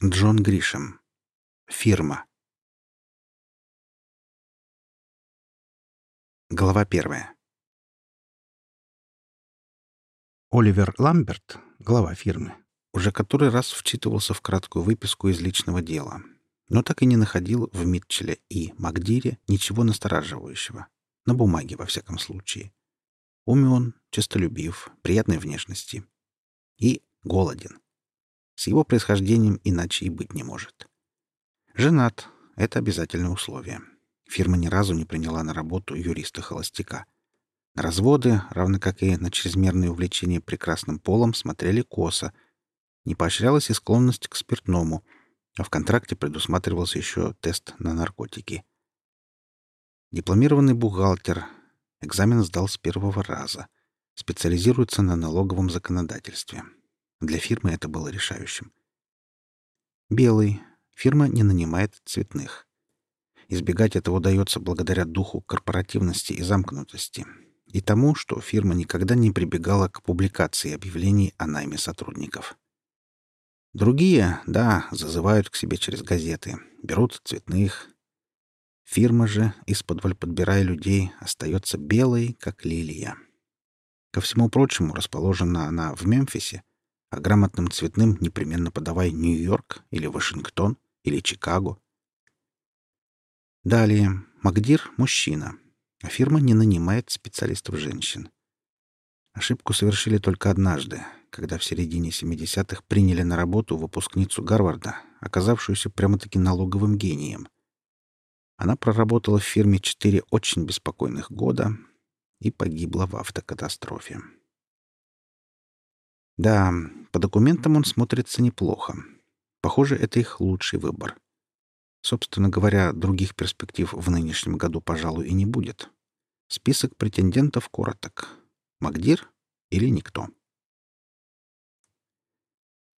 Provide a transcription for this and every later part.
Джон Гришем. Фирма. Глава первая. Оливер Ламберт, глава фирмы, уже который раз вчитывался в краткую выписку из личного дела, но так и не находил в Митчеле и Макдире ничего настораживающего. На бумаге, во всяком случае. Умен, честолюбив, приятной внешности. И голоден. С его происхождением иначе и быть не может. Женат — это обязательное условие. Фирма ни разу не приняла на работу юриста-холостяка. На разводы, равно как и на чрезмерное увлечение прекрасным полом, смотрели косо. Не поощрялась и склонность к спиртному, а в контракте предусматривался еще тест на наркотики. Дипломированный бухгалтер. Экзамен сдал с первого раза. Специализируется на налоговом законодательстве. Для фирмы это было решающим. Белый. Фирма не нанимает цветных. Избегать этого удается благодаря духу корпоративности и замкнутости и тому, что фирма никогда не прибегала к публикации объявлений о найме сотрудников. Другие, да, зазывают к себе через газеты, берут цветных. Фирма же, из-под подбирая людей, остается белой, как лилия. Ко всему прочему, расположена она в Мемфисе, а грамотным цветным непременно подавай Нью-Йорк или Вашингтон или Чикаго. Далее. Магдир — мужчина, а фирма не нанимает специалистов женщин. Ошибку совершили только однажды, когда в середине 70-х приняли на работу выпускницу Гарварда, оказавшуюся прямо-таки налоговым гением. Она проработала в фирме четыре очень беспокойных года и погибла в автокатастрофе. Да, по документам он смотрится неплохо. Похоже, это их лучший выбор. Собственно говоря, других перспектив в нынешнем году, пожалуй, и не будет. Список претендентов короток. Магдир или никто.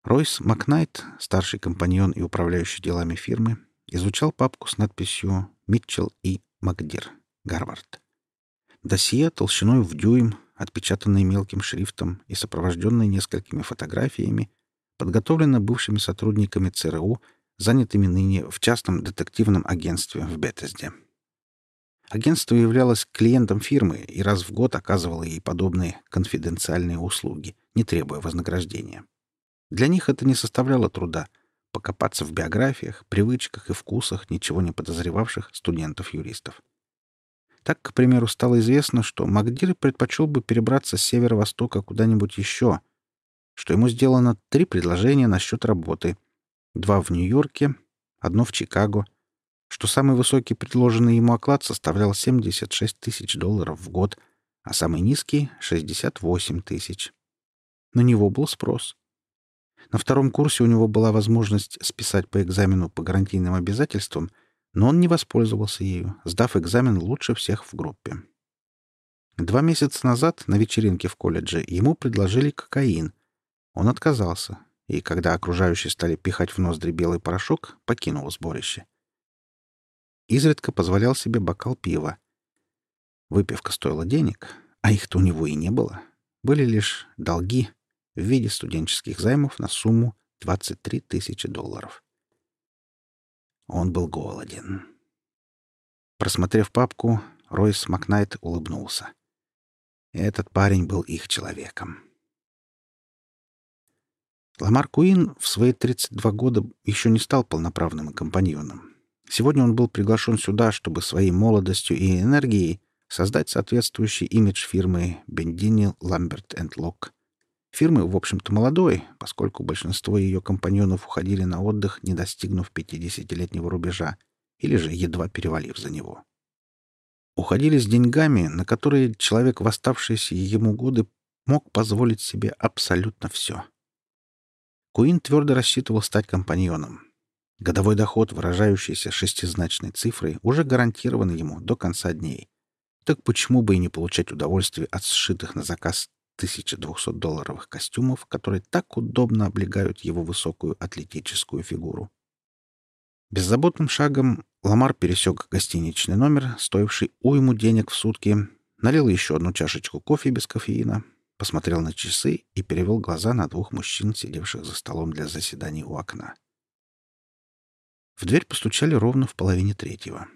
Ройс Макнайт, старший компаньон и управляющий делами фирмы, изучал папку с надписью «Митчелл и Макдир, Гарвард». Досье толщиной в дюйм, отпечатанные мелким шрифтом и сопровожденные несколькими фотографиями, подготовлено бывшими сотрудниками ЦРУ, занятыми ныне в частном детективном агентстве в Бетезде. Агентство являлось клиентом фирмы и раз в год оказывало ей подобные конфиденциальные услуги, не требуя вознаграждения. Для них это не составляло труда — покопаться в биографиях, привычках и вкусах ничего не подозревавших студентов-юристов. Так, к примеру, стало известно, что Магдир предпочел бы перебраться с северо-востока куда-нибудь еще, что ему сделано три предложения насчет работы. Два в Нью-Йорке, одно в Чикаго, что самый высокий предложенный ему оклад составлял 76 тысяч долларов в год, а самый низкий — 68 тысяч. На него был спрос. На втором курсе у него была возможность списать по экзамену по гарантийным обязательствам — но он не воспользовался ею, сдав экзамен лучше всех в группе. Два месяца назад на вечеринке в колледже ему предложили кокаин. Он отказался, и когда окружающие стали пихать в ноздри белый порошок, покинул сборище. Изредка позволял себе бокал пива. Выпивка стоила денег, а их-то у него и не было. Были лишь долги в виде студенческих займов на сумму 23 тысячи долларов. Он был голоден. Просмотрев папку, Ройс Макнайт улыбнулся. Этот парень был их человеком. Ламар Куин в свои 32 года еще не стал полноправным компаньоном. Сегодня он был приглашен сюда, чтобы своей молодостью и энергией создать соответствующий имидж фирмы Бендини Ламберт энд Лок. Фирмы, в общем-то, молодой, поскольку большинство ее компаньонов уходили на отдых, не достигнув 50-летнего рубежа, или же едва перевалив за него. Уходили с деньгами, на которые человек в оставшиеся ему годы мог позволить себе абсолютно все. Куин твердо рассчитывал стать компаньоном. Годовой доход, выражающийся шестизначной цифрой, уже гарантирован ему до конца дней. Так почему бы и не получать удовольствие от сшитых на заказ 1200-долларовых костюмов, которые так удобно облегают его высокую атлетическую фигуру. Беззаботным шагом Ламар пересек гостиничный номер, стоивший уйму денег в сутки, налил еще одну чашечку кофе без кофеина, посмотрел на часы и перевел глаза на двух мужчин, сидевших за столом для заседаний у окна. В дверь постучали ровно в половине третьего.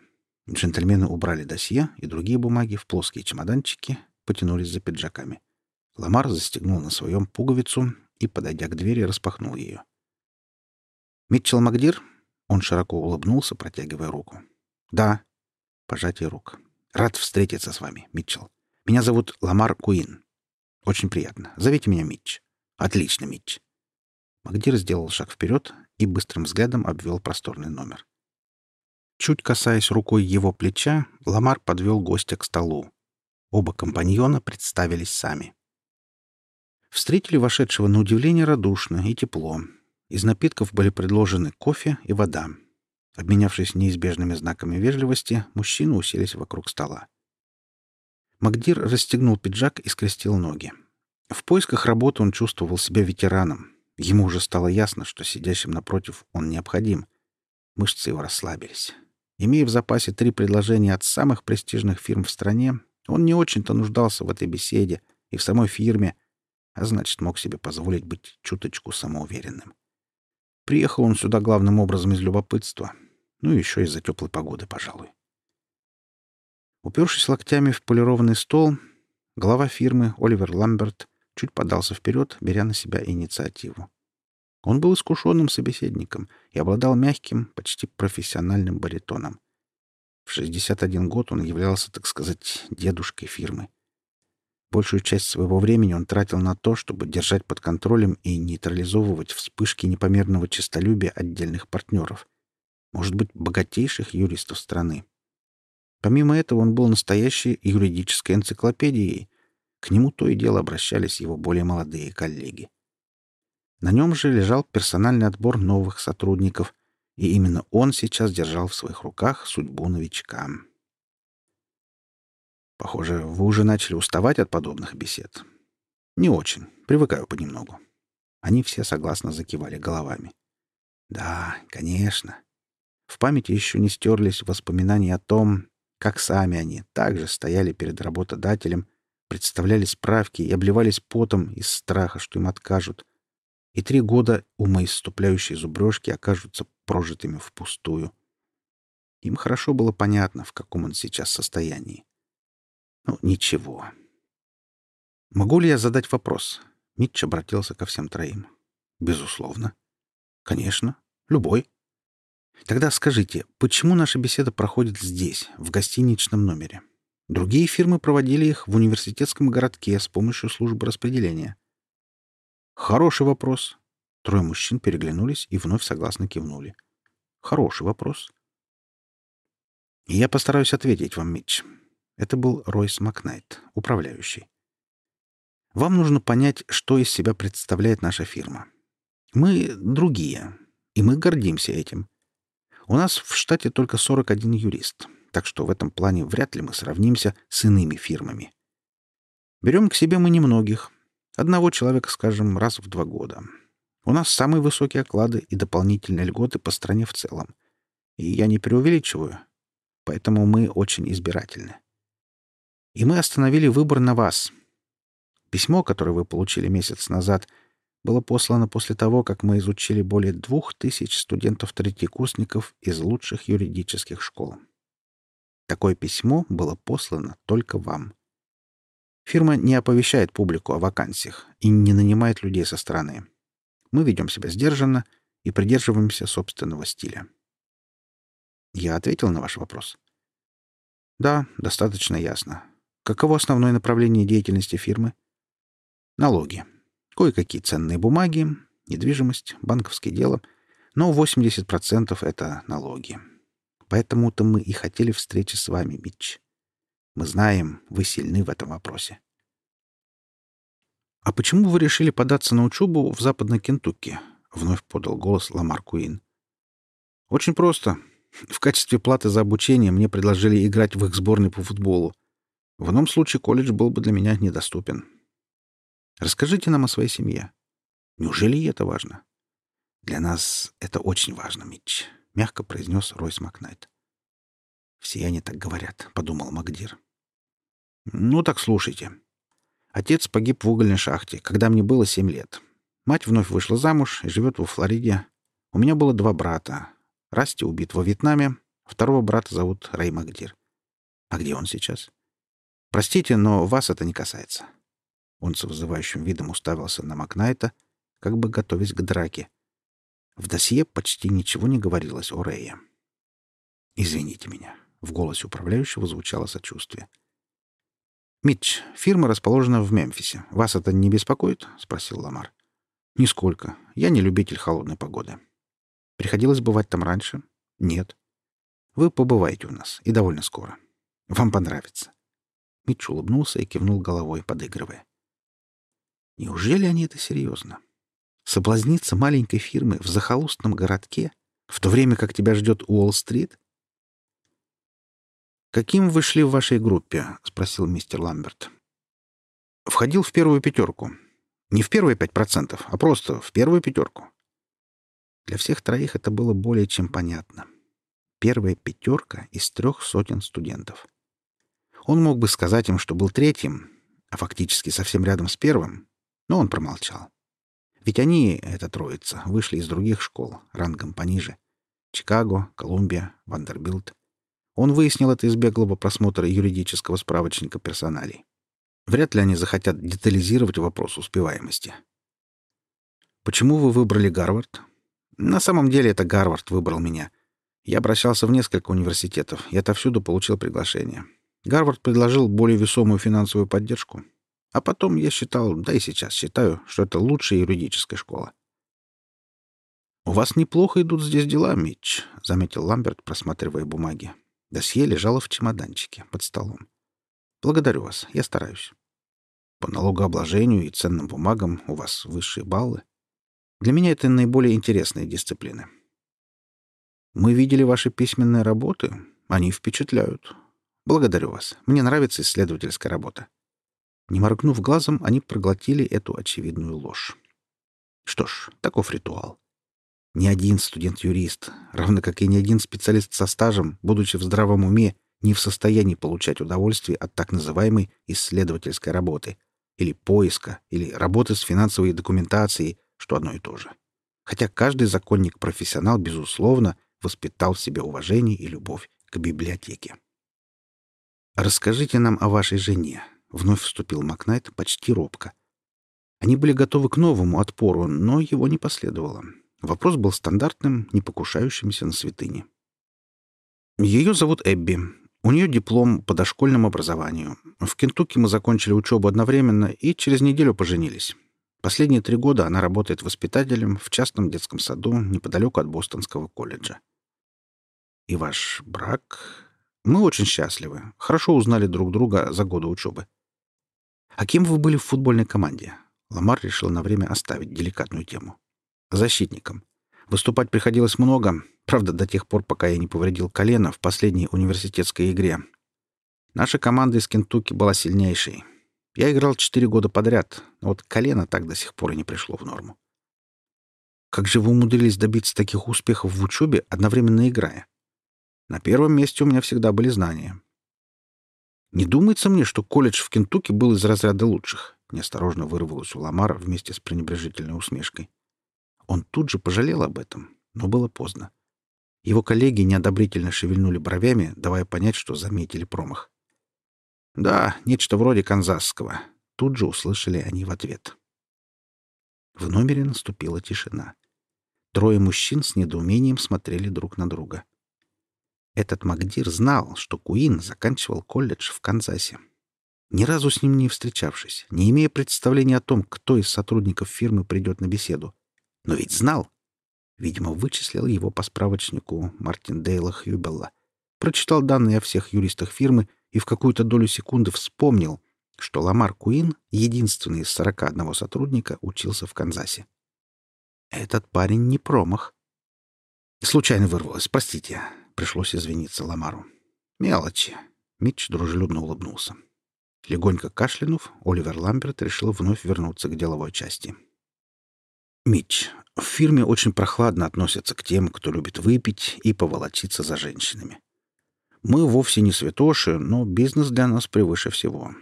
Джентльмены убрали досье и другие бумаги в плоские чемоданчики, потянулись за пиджаками. Ламар застегнул на своем пуговицу и, подойдя к двери, распахнул ее. «Митчелл Магдир?» Он широко улыбнулся, протягивая руку. «Да». Пожатие рук. «Рад встретиться с вами, Митчелл. Меня зовут Ламар Куин. Очень приятно. Зовите меня Митч». «Отлично, Митч». Магдир сделал шаг вперед и быстрым взглядом обвел просторный номер. Чуть касаясь рукой его плеча, Ламар подвел гостя к столу. Оба компаньона представились сами. Встретили вошедшего на удивление радушно и тепло. Из напитков были предложены кофе и вода. Обменявшись неизбежными знаками вежливости, мужчины уселись вокруг стола. Магдир расстегнул пиджак и скрестил ноги. В поисках работы он чувствовал себя ветераном. Ему уже стало ясно, что сидящим напротив он необходим. Мышцы его расслабились. Имея в запасе три предложения от самых престижных фирм в стране, он не очень-то нуждался в этой беседе и в самой фирме, а значит, мог себе позволить быть чуточку самоуверенным. Приехал он сюда главным образом из любопытства, ну и еще из-за теплой погоды, пожалуй. Упершись локтями в полированный стол, глава фирмы Оливер Ламберт чуть подался вперед, беря на себя инициативу. Он был искушенным собеседником и обладал мягким, почти профессиональным баритоном. В 61 год он являлся, так сказать, дедушкой фирмы. Большую часть своего времени он тратил на то, чтобы держать под контролем и нейтрализовывать вспышки непомерного честолюбия отдельных партнеров, может быть, богатейших юристов страны. Помимо этого, он был настоящей юридической энциклопедией. К нему то и дело обращались его более молодые коллеги. На нем же лежал персональный отбор новых сотрудников, и именно он сейчас держал в своих руках судьбу новичка. Похоже, вы уже начали уставать от подобных бесед. Не очень. Привыкаю понемногу. Они все согласно закивали головами. Да, конечно. В памяти еще не стерлись воспоминания о том, как сами они также стояли перед работодателем, представляли справки и обливались потом из страха, что им откажут, и три года умоисступляющей зубрежки окажутся прожитыми впустую. Им хорошо было понятно, в каком он сейчас состоянии. Ну, ничего. Могу ли я задать вопрос? Митч обратился ко всем троим. Безусловно. Конечно. Любой. Тогда скажите, почему наша беседа проходит здесь, в гостиничном номере? Другие фирмы проводили их в университетском городке с помощью службы распределения. Хороший вопрос. Трое мужчин переглянулись и вновь согласно кивнули. Хороший вопрос. Я постараюсь ответить вам, Митч. Это был Ройс Макнайт, управляющий. Вам нужно понять, что из себя представляет наша фирма. Мы другие, и мы гордимся этим. У нас в штате только 41 юрист, так что в этом плане вряд ли мы сравнимся с иными фирмами. Берем к себе мы немногих, Одного человека, скажем, раз в два года. У нас самые высокие оклады и дополнительные льготы по стране в целом. И я не преувеличиваю. Поэтому мы очень избирательны. И мы остановили выбор на вас. Письмо, которое вы получили месяц назад, было послано после того, как мы изучили более двух тысяч студентов-третьекурсников из лучших юридических школ. Такое письмо было послано только вам. Фирма не оповещает публику о вакансиях и не нанимает людей со стороны. Мы ведем себя сдержанно и придерживаемся собственного стиля. Я ответил на ваш вопрос. Да, достаточно ясно. Каково основное направление деятельности фирмы? Налоги. Кое-какие ценные бумаги, недвижимость, банковские дела. Но 80% — это налоги. Поэтому-то мы и хотели встречи с вами, Митч. Мы знаем, вы сильны в этом вопросе. «А почему вы решили податься на учебу в Западной Кентукки?» — вновь подал голос Ламар Куин. «Очень просто. В качестве платы за обучение мне предложили играть в их сборной по футболу. В ином случае колледж был бы для меня недоступен. Расскажите нам о своей семье. Неужели и это важно?» «Для нас это очень важно, Митч», — мягко произнес Ройс Макнайт. «Все они так говорят», — подумал Магдир. «Ну так слушайте. Отец погиб в угольной шахте, когда мне было семь лет. Мать вновь вышла замуж и живет во Флориде. У меня было два брата. Расти убит во Вьетнаме, второго брата зовут Рэй Магдир. А где он сейчас? Простите, но вас это не касается. Он с вызывающим видом уставился на Макнайта, как бы готовясь к драке. В досье почти ничего не говорилось о Рэе. «Извините меня», — в голосе управляющего звучало сочувствие. «Митч, фирма расположена в Мемфисе. Вас это не беспокоит?» — спросил Ламар. «Нисколько. Я не любитель холодной погоды. Приходилось бывать там раньше?» «Нет. Вы побываете у нас, и довольно скоро. Вам понравится». Митч улыбнулся и кивнул головой, подыгрывая. «Неужели они это серьезно? Соблазниться маленькой фирмы в захолустном городке, в то время как тебя ждет Уолл-стрит? «Каким вы шли в вашей группе?» — спросил мистер Ламберт. «Входил в первую пятерку. Не в первые пять процентов, а просто в первую пятерку». Для всех троих это было более чем понятно. Первая пятерка из трех сотен студентов. Он мог бы сказать им, что был третьим, а фактически совсем рядом с первым, но он промолчал. Ведь они, эта троица, вышли из других школ, рангом пониже. Чикаго, Колумбия, Вандербилт. Он выяснил это из беглого просмотра юридического справочника персоналей. Вряд ли они захотят детализировать вопрос успеваемости. «Почему вы выбрали Гарвард?» «На самом деле это Гарвард выбрал меня. Я обращался в несколько университетов и отовсюду получил приглашение. Гарвард предложил более весомую финансовую поддержку. А потом я считал, да и сейчас считаю, что это лучшая юридическая школа. «У вас неплохо идут здесь дела, Митч», — заметил Ламберт, просматривая бумаги. Досье лежало в чемоданчике под столом. «Благодарю вас, я стараюсь. По налогообложению и ценным бумагам у вас высшие баллы. Для меня это наиболее интересные дисциплины. Мы видели ваши письменные работы. Они впечатляют. Благодарю вас. Мне нравится исследовательская работа. Не моргнув глазом, они проглотили эту очевидную ложь. Что ж, таков ритуал. Ни один студент-юрист, равно как и ни один специалист со стажем, будучи в здравом уме, не в состоянии получать удовольствие от так называемой исследовательской работы, или поиска, или работы с финансовой документацией, что одно и то же. Хотя каждый законник-профессионал, безусловно, воспитал в себе уважение и любовь к библиотеке. «Расскажите нам о вашей жене», Вновь вступил Макнайт почти робко. Они были готовы к новому отпору, но его не последовало. Вопрос был стандартным, не покушающимся на святыни. Ее зовут Эбби. У нее диплом по дошкольному образованию. В Кентукки мы закончили учебу одновременно и через неделю поженились. Последние три года она работает воспитателем в частном детском саду неподалеку от Бостонского колледжа. И ваш брак... Мы очень счастливы. Хорошо узнали друг друга за годы учебы. «А кем вы были в футбольной команде?» Ламар решил на время оставить деликатную тему. «Защитником. Выступать приходилось много, правда, до тех пор, пока я не повредил колено в последней университетской игре. Наша команда из Кентукки была сильнейшей. Я играл четыре года подряд, но вот колено так до сих пор и не пришло в норму. Как же вы умудрились добиться таких успехов в учебе, одновременно играя? На первом месте у меня всегда были знания. Не думается мне, что колледж в Кентукки был из разряда лучших. Неосторожно вырвалось у Ламара вместе с пренебрежительной усмешкой. Он тут же пожалел об этом, но было поздно. Его коллеги неодобрительно шевельнули бровями, давая понять, что заметили промах. «Да, нечто вроде канзасского», — тут же услышали они в ответ. В номере наступила тишина. Трое мужчин с недоумением смотрели друг на друга. Этот Магдир знал, что Куин заканчивал колледж в Канзасе. Ни разу с ним не встречавшись, не имея представления о том, кто из сотрудников фирмы придет на беседу. Но ведь знал. Видимо, вычислил его по справочнику Мартин Дейла Хьюбелла. Прочитал данные о всех юристах фирмы и в какую-то долю секунды вспомнил, что Ламар Куин, единственный из 41 сотрудника, учился в Канзасе. Этот парень не промах. Случайно вырвалось, простите. Пришлось извиниться Ламару. «Мелочи!» — Митч дружелюбно улыбнулся. Легонько кашлянув, Оливер Ламберт решил вновь вернуться к деловой части. «Митч, в фирме очень прохладно относятся к тем, кто любит выпить и поволочиться за женщинами. Мы вовсе не святоши, но бизнес для нас превыше всего.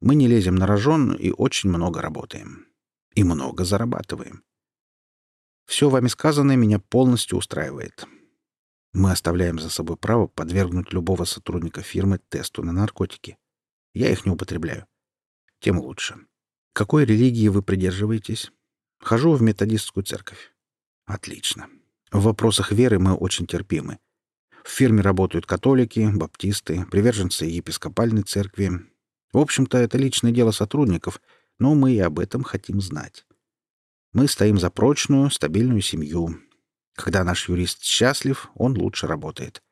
Мы не лезем на рожон и очень много работаем. И много зарабатываем. Все вами сказанное меня полностью устраивает. Мы оставляем за собой право подвергнуть любого сотрудника фирмы тесту на наркотики. Я их не употребляю. Тем лучше. Какой религии вы придерживаетесь? Хожу в методистскую церковь. Отлично. В вопросах веры мы очень терпимы. В фирме работают католики, баптисты, приверженцы епископальной церкви. В общем-то, это личное дело сотрудников, но мы и об этом хотим знать. Мы стоим за прочную, стабильную семью. Когда наш юрист счастлив, он лучше работает.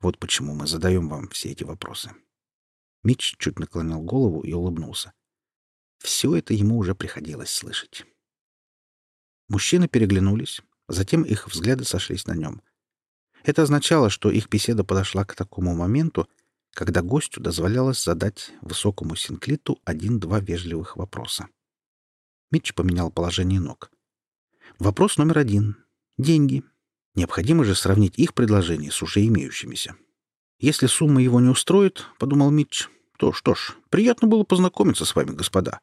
Вот почему мы задаем вам все эти вопросы. Митч чуть наклонил голову и улыбнулся. Все это ему уже приходилось слышать. Мужчины переглянулись, затем их взгляды сошлись на нем. Это означало, что их беседа подошла к такому моменту, когда гостю дозволялось задать высокому синклиту один-два вежливых вопроса. Митч поменял положение ног. Вопрос номер один. Деньги. Необходимо же сравнить их предложение с уже имеющимися. Если сумма его не устроит, — подумал Митч, — то что ж, приятно было познакомиться с вами, господа.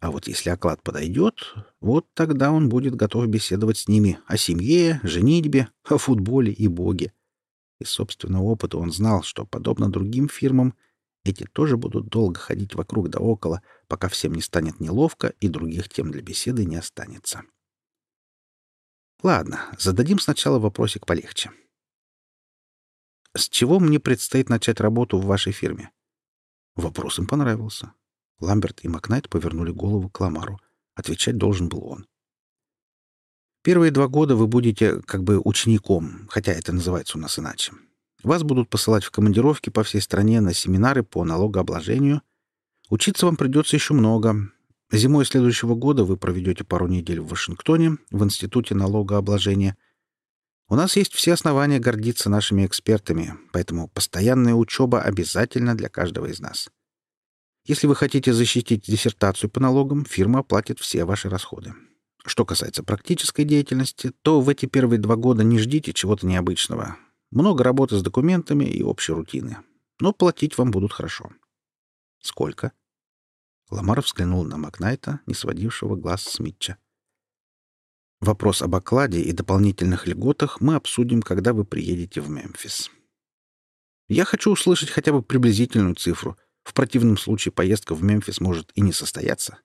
А вот если оклад подойдет, вот тогда он будет готов беседовать с ними о семье, женитьбе, о футболе и боге. Из собственного опыта он знал, что, подобно другим фирмам, эти тоже будут долго ходить вокруг да около, пока всем не станет неловко и других тем для беседы не останется. Ладно, зададим сначала вопросик полегче. С чего мне предстоит начать работу в вашей фирме? Вопрос им понравился. Ламберт и Макнайт повернули голову к Ламару. Отвечать должен был он. Первые два года вы будете как бы учеником, хотя это называется у нас иначе. Вас будут посылать в командировки по всей стране на семинары по налогообложению. Учиться вам придется еще много. Зимой следующего года вы проведете пару недель в Вашингтоне в Институте налогообложения. У нас есть все основания гордиться нашими экспертами, поэтому постоянная учеба обязательна для каждого из нас. Если вы хотите защитить диссертацию по налогам, фирма оплатит все ваши расходы. Что касается практической деятельности, то в эти первые два года не ждите чего-то необычного. Много работы с документами и общей рутины. Но платить вам будут хорошо. Сколько? Ламар взглянул на Макнайта, не сводившего глаз с Митча. Вопрос об окладе и дополнительных льготах мы обсудим, когда вы приедете в Мемфис. Я хочу услышать хотя бы приблизительную цифру — в противном случае поездка в Мемфис может и не состояться.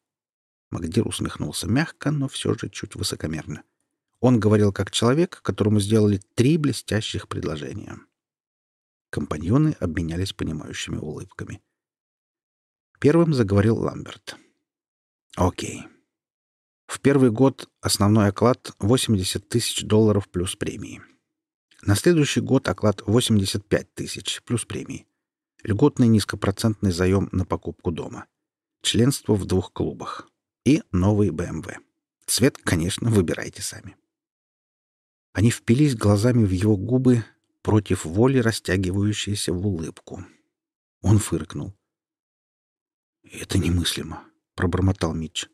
Магдир усмехнулся мягко, но все же чуть высокомерно. Он говорил как человек, которому сделали три блестящих предложения. Компаньоны обменялись понимающими улыбками. Первым заговорил Ламберт. «Окей. В первый год основной оклад — 80 тысяч долларов плюс премии. На следующий год оклад — 85 тысяч плюс премии льготный низкопроцентный заем на покупку дома, членство в двух клубах и новый BMW. Цвет, конечно, выбирайте сами. Они впились глазами в его губы, против воли растягивающиеся в улыбку. Он фыркнул. «Это немыслимо», — пробормотал Митч.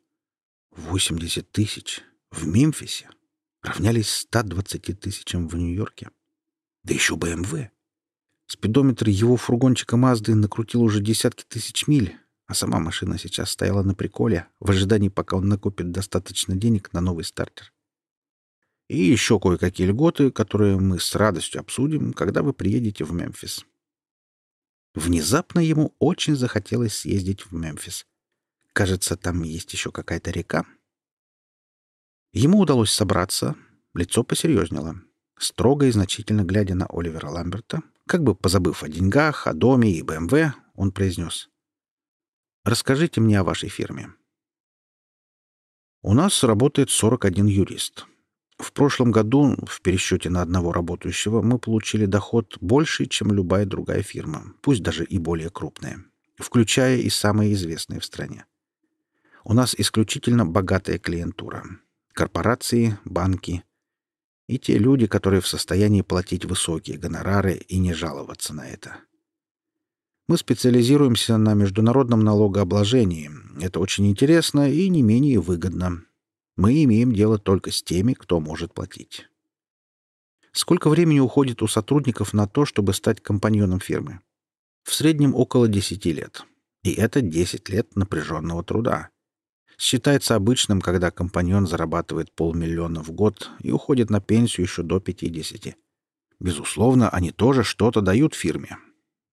«Восемьдесят тысяч в Мемфисе равнялись ста двадцати тысячам в Нью-Йорке. Да еще БМВ. Спидометр его фургончика Мазды накрутил уже десятки тысяч миль, а сама машина сейчас стояла на приколе в ожидании, пока он накопит достаточно денег на новый стартер. И еще кое-какие льготы, которые мы с радостью обсудим, когда вы приедете в Мемфис. Внезапно ему очень захотелось съездить в Мемфис. Кажется, там есть еще какая-то река. Ему удалось собраться, лицо посерьезнело. Строго и значительно глядя на Оливера Ламберта, как бы позабыв о деньгах, о доме и БМВ, он произнес. «Расскажите мне о вашей фирме». «У нас работает 41 юрист. В прошлом году в пересчете на одного работающего мы получили доход больше, чем любая другая фирма, пусть даже и более крупная, включая и самые известные в стране. У нас исключительно богатая клиентура. Корпорации, банки, и те люди, которые в состоянии платить высокие гонорары и не жаловаться на это. Мы специализируемся на международном налогообложении. Это очень интересно и не менее выгодно. Мы имеем дело только с теми, кто может платить. Сколько времени уходит у сотрудников на то, чтобы стать компаньоном фирмы? В среднем около 10 лет. И это 10 лет напряженного труда. Считается обычным, когда компаньон зарабатывает полмиллиона в год и уходит на пенсию еще до 50. Безусловно, они тоже что-то дают фирме.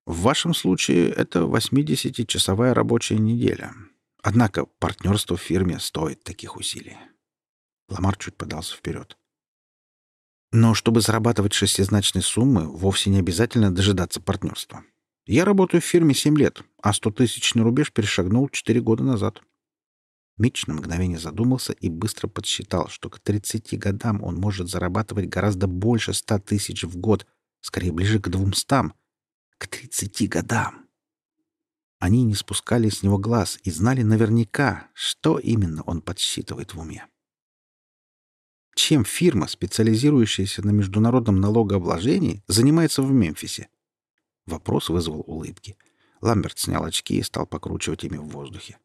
В вашем случае это 80-часовая рабочая неделя. Однако партнерство в фирме стоит таких усилий. Ламар чуть подался вперед. Но чтобы зарабатывать шестизначные суммы, вовсе не обязательно дожидаться партнерства. Я работаю в фирме 7 лет, а 100-тысячный рубеж перешагнул 4 года назад. Митч на мгновение задумался и быстро подсчитал, что к 30 годам он может зарабатывать гораздо больше 100 тысяч в год, скорее ближе к 200. К 30 годам! Они не спускали с него глаз и знали наверняка, что именно он подсчитывает в уме. Чем фирма, специализирующаяся на международном налогообложении, занимается в Мемфисе? Вопрос вызвал улыбки. Ламберт снял очки и стал покручивать ими в воздухе.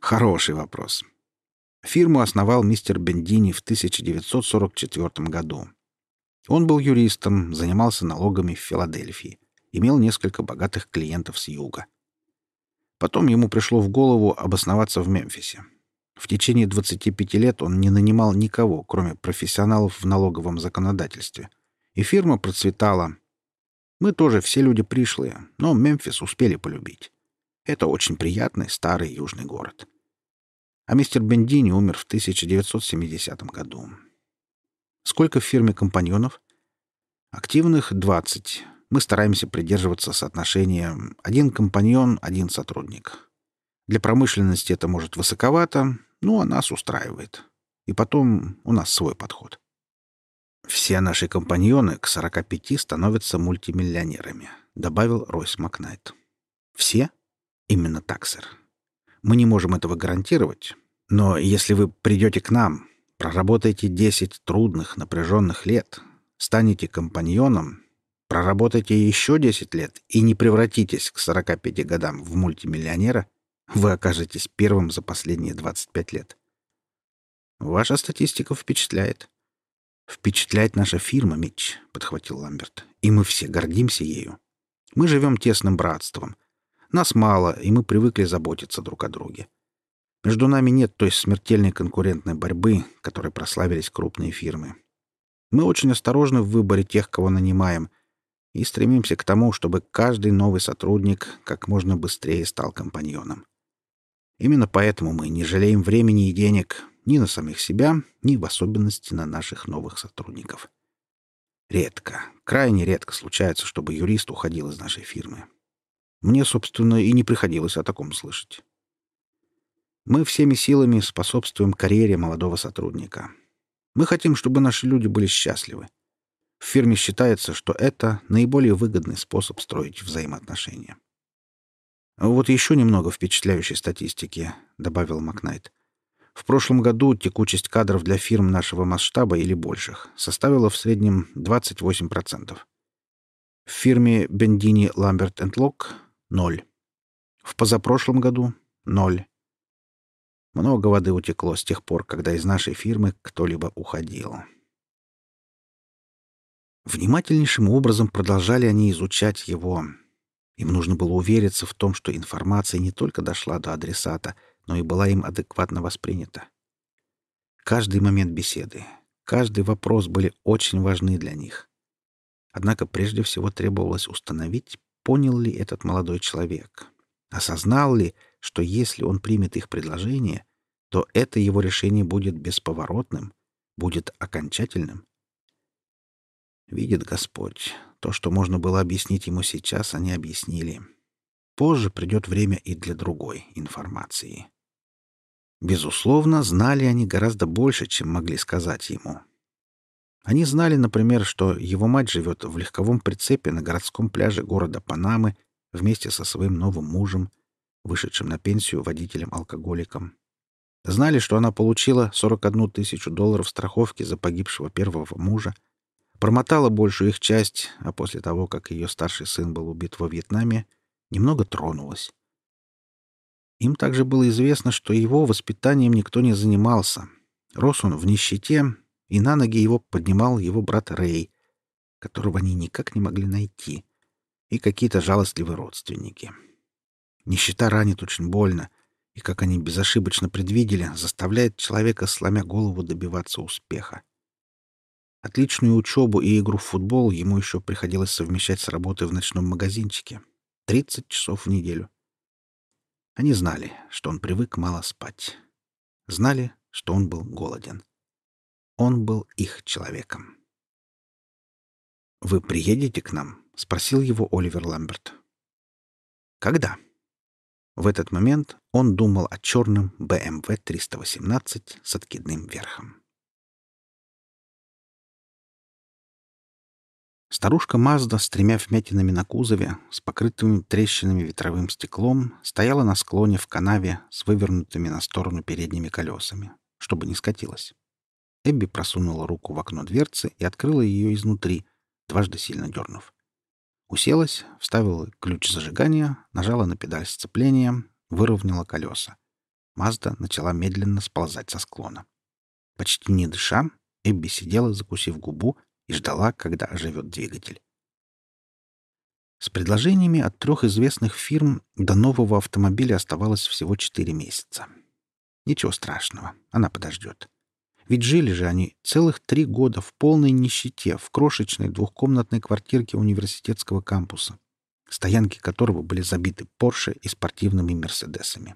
Хороший вопрос. Фирму основал мистер Бендини в 1944 году. Он был юристом, занимался налогами в Филадельфии, имел несколько богатых клиентов с юга. Потом ему пришло в голову обосноваться в Мемфисе. В течение 25 лет он не нанимал никого, кроме профессионалов в налоговом законодательстве. И фирма процветала. Мы тоже все люди пришлые, но Мемфис успели полюбить. Это очень приятный старый южный город. А мистер Бендини умер в 1970 году. Сколько в фирме компаньонов? Активных — 20. Мы стараемся придерживаться соотношения один компаньон, один сотрудник. Для промышленности это может высоковато, ну, а нас устраивает. И потом у нас свой подход. Все наши компаньоны к 45 становятся мультимиллионерами, добавил Ройс Макнайт. Все? Именно так, сэр. Мы не можем этого гарантировать, но если вы придете к нам, проработаете 10 трудных, напряженных лет, станете компаньоном, проработаете еще 10 лет и не превратитесь к 45 годам в мультимиллионера — вы окажетесь первым за последние 25 лет. Ваша статистика впечатляет. Впечатляет наша фирма, Митч, подхватил Ламберт. И мы все гордимся ею. Мы живем тесным братством. Нас мало, и мы привыкли заботиться друг о друге. Между нами нет той смертельной конкурентной борьбы, которой прославились крупные фирмы. Мы очень осторожны в выборе тех, кого нанимаем, и стремимся к тому, чтобы каждый новый сотрудник как можно быстрее стал компаньоном. Именно поэтому мы не жалеем времени и денег ни на самих себя, ни в особенности на наших новых сотрудников. Редко, крайне редко случается, чтобы юрист уходил из нашей фирмы. Мне, собственно, и не приходилось о таком слышать. Мы всеми силами способствуем карьере молодого сотрудника. Мы хотим, чтобы наши люди были счастливы. В фирме считается, что это наиболее выгодный способ строить взаимоотношения. «Вот еще немного впечатляющей статистики», — добавил Макнайт. «В прошлом году текучесть кадров для фирм нашего масштаба или больших составила в среднем 28%. В фирме Бендини Ламберт Лок — ноль. В позапрошлом году — ноль. Много воды утекло с тех пор, когда из нашей фирмы кто-либо уходил». Внимательнейшим образом продолжали они изучать его, им нужно было увериться в том, что информация не только дошла до адресата, но и была им адекватно воспринята. Каждый момент беседы, каждый вопрос были очень важны для них. Однако прежде всего требовалось установить, понял ли этот молодой человек, осознал ли, что если он примет их предложение, то это его решение будет бесповоротным, будет окончательным. Видит Господь, то, что можно было объяснить ему сейчас, они объяснили. Позже придет время и для другой информации. Безусловно, знали они гораздо больше, чем могли сказать ему. Они знали, например, что его мать живет в легковом прицепе на городском пляже города Панамы вместе со своим новым мужем, вышедшим на пенсию водителем-алкоголиком. Знали, что она получила 41 тысячу долларов страховки за погибшего первого мужа, промотала большую их часть, а после того, как ее старший сын был убит во Вьетнаме, немного тронулась. Им также было известно, что его воспитанием никто не занимался. Рос он в нищете, и на ноги его поднимал его брат Рэй, которого они никак не могли найти, и какие-то жалостливые родственники. Нищета ранит очень больно, и, как они безошибочно предвидели, заставляет человека, сломя голову, добиваться успеха. Отличную учебу и игру в футбол ему еще приходилось совмещать с работой в ночном магазинчике. 30 часов в неделю. Они знали, что он привык мало спать. Знали, что он был голоден. Он был их человеком. «Вы приедете к нам?» — спросил его Оливер Ламберт. «Когда?» В этот момент он думал о черном BMW 318 с откидным верхом. Старушка Мазда с тремя вмятинами на кузове, с покрытым трещинами ветровым стеклом, стояла на склоне в канаве с вывернутыми на сторону передними колесами, чтобы не скатилась. Эбби просунула руку в окно дверцы и открыла ее изнутри, дважды сильно дернув. Уселась, вставила ключ зажигания, нажала на педаль сцепления, выровняла колеса. Мазда начала медленно сползать со склона. Почти не дыша, Эбби сидела, закусив губу, и ждала, когда оживет двигатель. С предложениями от трех известных фирм до нового автомобиля оставалось всего четыре месяца. Ничего страшного, она подождет. Ведь жили же они целых три года в полной нищете в крошечной двухкомнатной квартирке университетского кампуса, стоянки которого были забиты Порше и спортивными Мерседесами.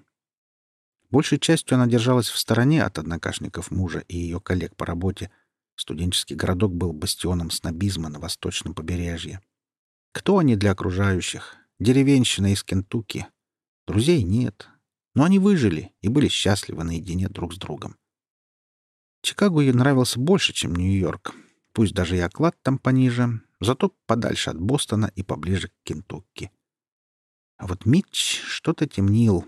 Большей частью она держалась в стороне от однокашников мужа и ее коллег по работе — Студенческий городок был бастионом снобизма на восточном побережье. Кто они для окружающих? Деревенщина из Кентукки. Друзей нет. Но они выжили и были счастливы наедине друг с другом. Чикаго ей нравился больше, чем Нью-Йорк. Пусть даже и оклад там пониже, зато подальше от Бостона и поближе к Кентукки. А вот Митч что-то темнил.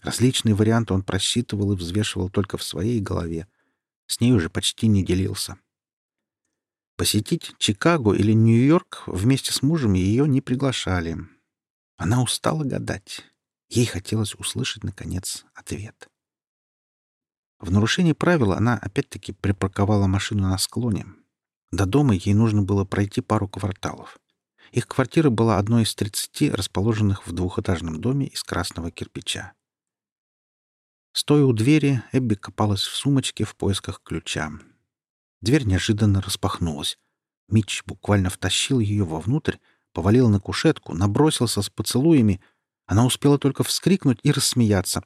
Различные варианты он просчитывал и взвешивал только в своей голове — с ней уже почти не делился. Посетить Чикаго или Нью-Йорк вместе с мужем ее не приглашали. Она устала гадать. Ей хотелось услышать, наконец, ответ. В нарушении правил она опять-таки припарковала машину на склоне. До дома ей нужно было пройти пару кварталов. Их квартира была одной из тридцати, расположенных в двухэтажном доме из красного кирпича. Стоя у двери, Эбби копалась в сумочке в поисках ключа. Дверь неожиданно распахнулась. Митч буквально втащил ее вовнутрь, повалил на кушетку, набросился с поцелуями. Она успела только вскрикнуть и рассмеяться.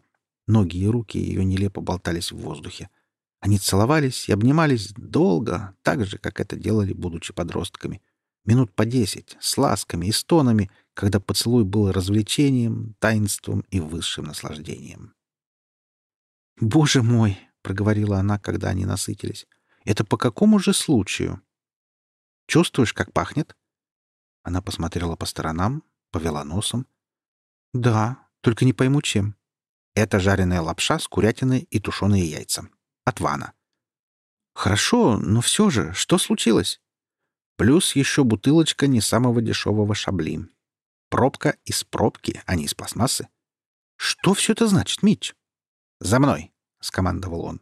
Ноги и руки ее нелепо болтались в воздухе. Они целовались и обнимались долго, так же, как это делали, будучи подростками. Минут по десять, с ласками и стонами, когда поцелуй был развлечением, таинством и высшим наслаждением. «Боже мой!» — проговорила она, когда они насытились. «Это по какому же случаю?» «Чувствуешь, как пахнет?» Она посмотрела по сторонам, повела носом. «Да, только не пойму, чем. Это жареная лапша с курятиной и тушеные яйца. От Вана». «Хорошо, но все же, что случилось?» Плюс еще бутылочка не самого дешевого шабли. Пробка из пробки, а не из пластмассы. Что все это значит, Митч? «За мной!» — скомандовал он.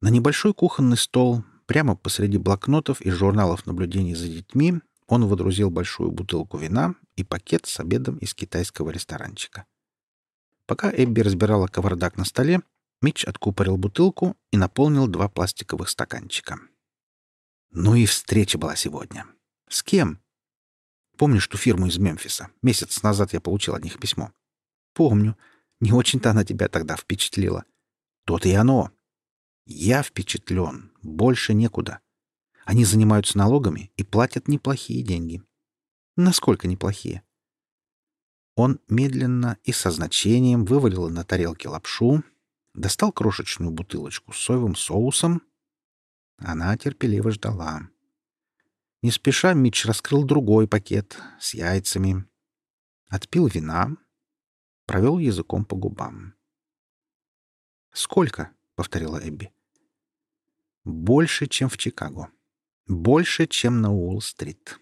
На небольшой кухонный стол, прямо посреди блокнотов и журналов наблюдений за детьми, он водрузил большую бутылку вина и пакет с обедом из китайского ресторанчика. Пока Эбби разбирала кавардак на столе, Митч откупорил бутылку и наполнил два пластиковых стаканчика. Ну и встреча была сегодня. С кем? Помнишь ту фирму из Мемфиса? Месяц назад я получил от них письмо. Помню. Не очень-то она тебя тогда впечатлила. То-то и оно. Я впечатлен. Больше некуда. Они занимаются налогами и платят неплохие деньги. Насколько неплохие? Он медленно и со значением вывалил на тарелке лапшу, достал крошечную бутылочку с соевым соусом. Она терпеливо ждала. Не спеша Митч раскрыл другой пакет с яйцами. Отпил вина, провел языком по губам. «Сколько?» — повторила Эбби. «Больше, чем в Чикаго. Больше, чем на Уолл-стрит».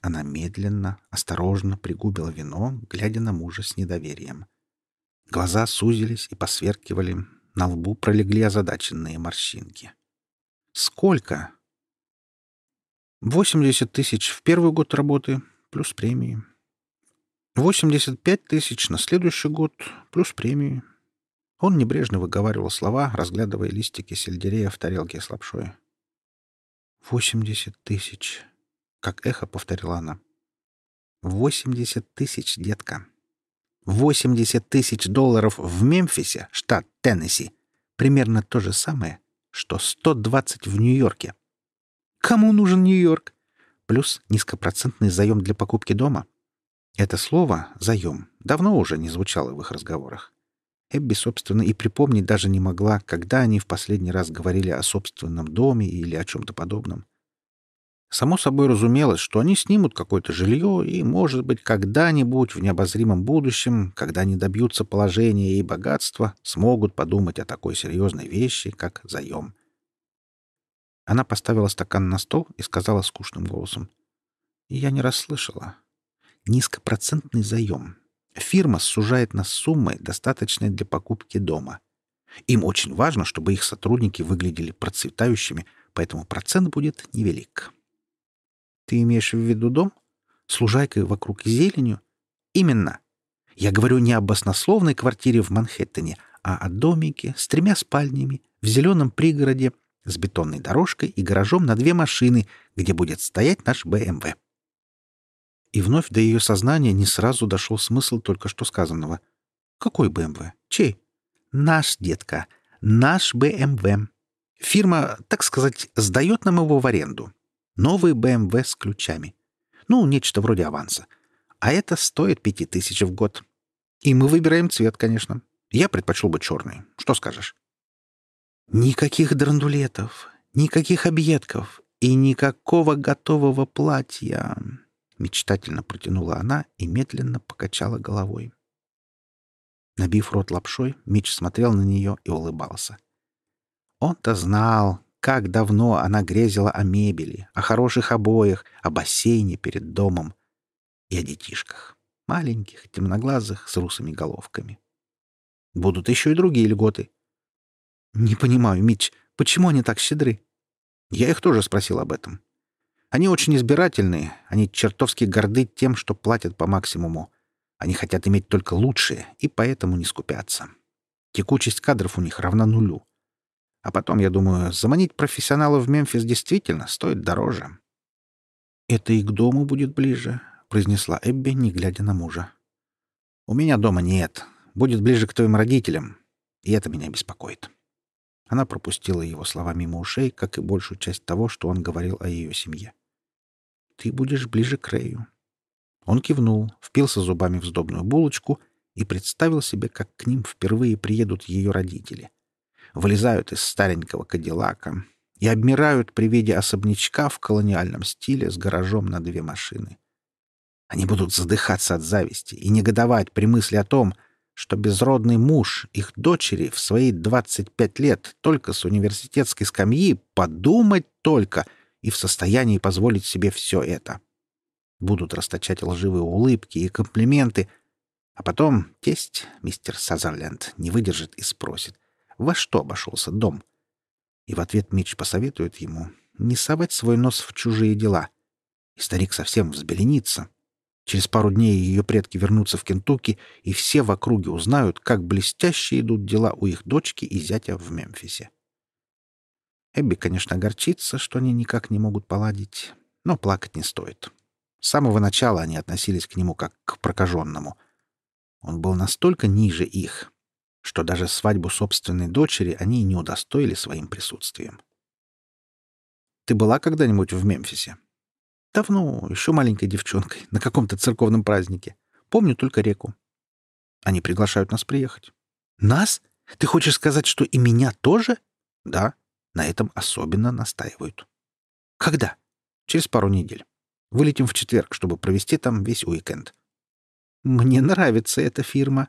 Она медленно, осторожно пригубила вино, глядя на мужа с недоверием. Глаза сузились и посверкивали, на лбу пролегли озадаченные морщинки. «Сколько?» «Восемьдесят тысяч в первый год работы, плюс премии. 85 тысяч на следующий год, плюс премии. Он небрежно выговаривал слова, разглядывая листики сельдерея в тарелке с лапшой. «Восемьдесят тысяч», — как эхо повторила она. «Восемьдесят тысяч, детка. Восемьдесят тысяч долларов в Мемфисе, штат Теннесси. Примерно то же самое, что сто двадцать в Нью-Йорке. Кому нужен Нью-Йорк? Плюс низкопроцентный заем для покупки дома. Это слово «заем» давно уже не звучало в их разговорах. Эбби, собственно, и припомнить даже не могла, когда они в последний раз говорили о собственном доме или о чем-то подобном. Само собой разумелось, что они снимут какое-то жилье и, может быть, когда-нибудь в необозримом будущем, когда они добьются положения и богатства, смогут подумать о такой серьезной вещи, как заем. Она поставила стакан на стол и сказала скучным голосом. «Я не расслышала. Низкопроцентный заем. Фирма сужает нас суммой, достаточной для покупки дома. Им очень важно, чтобы их сотрудники выглядели процветающими, поэтому процент будет невелик. Ты имеешь в виду дом? С лужайкой вокруг зеленью? Именно. Я говорю не об баснословной квартире в Манхэттене, а о домике с тремя спальнями в зеленом пригороде с бетонной дорожкой и гаражом на две машины, где будет стоять наш БМВ. И вновь до ее сознания не сразу дошел смысл только что сказанного. «Какой БМВ? Чей?» «Наш, детка. Наш БМВ. Фирма, так сказать, сдает нам его в аренду. Новый БМВ с ключами. Ну, нечто вроде аванса. А это стоит пяти тысяч в год. И мы выбираем цвет, конечно. Я предпочел бы черный. Что скажешь?» «Никаких драндулетов, никаких объедков и никакого готового платья», Мечтательно протянула она и медленно покачала головой. Набив рот лапшой, Мич смотрел на нее и улыбался. Он-то знал, как давно она грезила о мебели, о хороших обоях, о бассейне перед домом и о детишках, маленьких, темноглазых, с русыми головками. Будут еще и другие льготы. «Не понимаю, Мич, почему они так щедры?» Я их тоже спросил об этом. Они очень избирательные, они чертовски горды тем, что платят по максимуму. Они хотят иметь только лучшее, и поэтому не скупятся. Текучесть кадров у них равна нулю. А потом, я думаю, заманить профессионалов в Мемфис действительно стоит дороже. «Это и к дому будет ближе», — произнесла Эбби, не глядя на мужа. «У меня дома нет. Будет ближе к твоим родителям. И это меня беспокоит». Она пропустила его слова мимо ушей, как и большую часть того, что он говорил о ее семье. Ты будешь ближе к Рэю». Он кивнул, впился зубами в сдобную булочку и представил себе, как к ним впервые приедут ее родители. Вылезают из старенького кадиллака и обмирают при виде особнячка в колониальном стиле с гаражом на две машины. Они будут задыхаться от зависти и негодовать при мысли о том, что безродный муж их дочери в свои 25 лет только с университетской скамьи подумать только — и в состоянии позволить себе все это. Будут расточать лживые улыбки и комплименты, а потом тесть, мистер Сазерленд, не выдержит и спросит, во что обошелся дом. И в ответ Мич посоветует ему не совать свой нос в чужие дела. И старик совсем взбеленится. Через пару дней ее предки вернутся в Кентукки, и все в округе узнают, как блестяще идут дела у их дочки и зятя в Мемфисе. Эбби, конечно, огорчится, что они никак не могут поладить, но плакать не стоит. С самого начала они относились к нему как к прокаженному. Он был настолько ниже их, что даже свадьбу собственной дочери они не удостоили своим присутствием. «Ты была когда-нибудь в Мемфисе?» «Давно, еще маленькой девчонкой, на каком-то церковном празднике. Помню только реку. Они приглашают нас приехать». «Нас? Ты хочешь сказать, что и меня тоже?» «Да. На этом особенно настаивают. Когда? Через пару недель. Вылетим в четверг, чтобы провести там весь уикенд. Мне нравится эта фирма,